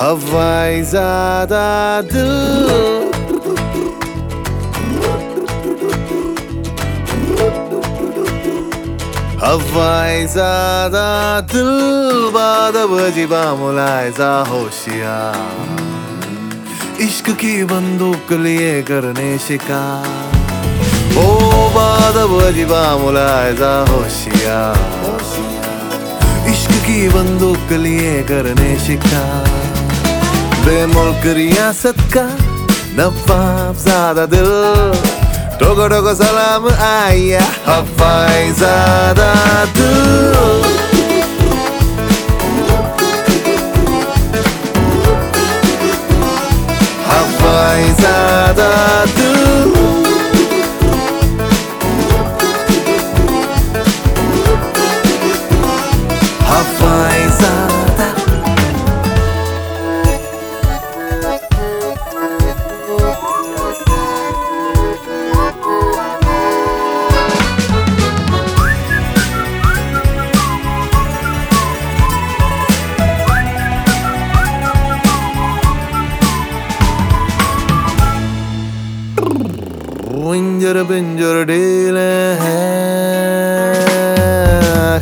हवाई ज़्यादा दिल हवाई ज़्यादा दिल बाद बजीबा मुलायजा होशियार इश्क की बंदूक लिए करने शिकार ओ बाद बजीबा मुलायजा इश्क की बंदूक लिए करने शिकार बेमुल्क रियासत का नवाब ज़्यादा दिल टोको टोको सलाम आया हवाई ज़्यादा दिल इंजर बिंजर डील है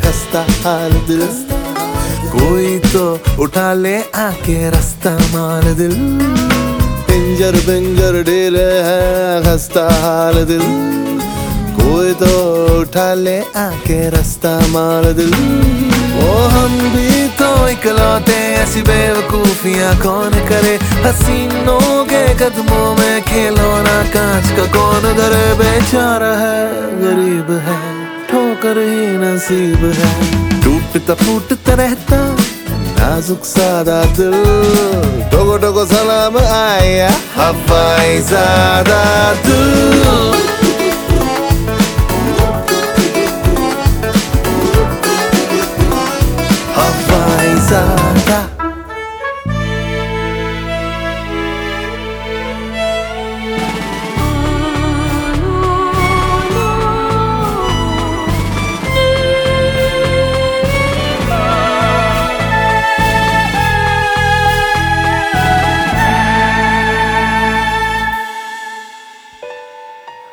खस्ता हाल दिल कोई तो उठा ले आके रास्ता मार दिल इंजर बिंजर डील है खस्ता हाल दिल कोई तो उठा ले आके रास्ता मार दिल ओ हम भी ऐसी बेवकूफियाँ कौन करे? हसीनों के कदमों में खिलौना कांच का कौन? करे बेचारा है, गरीब है, ठोकर ही नसीब है। टूटता फूटता रहता, नाजुक सादा दिल। टोको टोको सलाम आया, हवाई ज़्यादा दिल।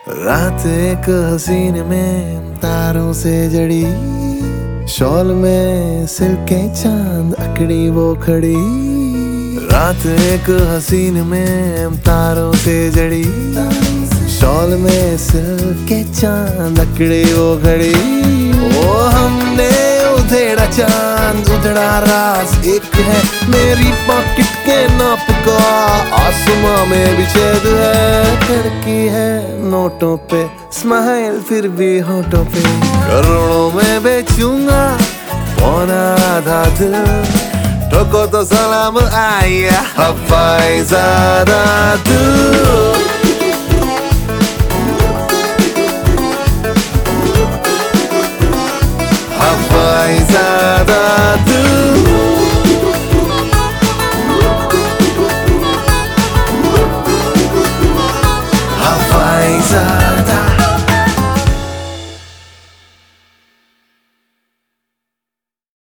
रात एक हसीन में तारों से जड़ी। शॉल में सिल्के चाँद, अकड़ी वो खड़ी। रात एक हसीन में तारों से जड़ी। शॉल में सिल्के चाँद, अकड़ी वो खड़ी। ओ हमने उधेड़ा चाँद उधड़ा राज एक है मेरी पॉकेट के नाप का। आसमां में भी छेद है। खिड़की है नोटों पे। स्माइल फिर भी होठों पे। करोड़ों में बेचूँगा पौना आधा दिल। ठोको तो सलाम आया हवाई ज़्यादा दिल eyes.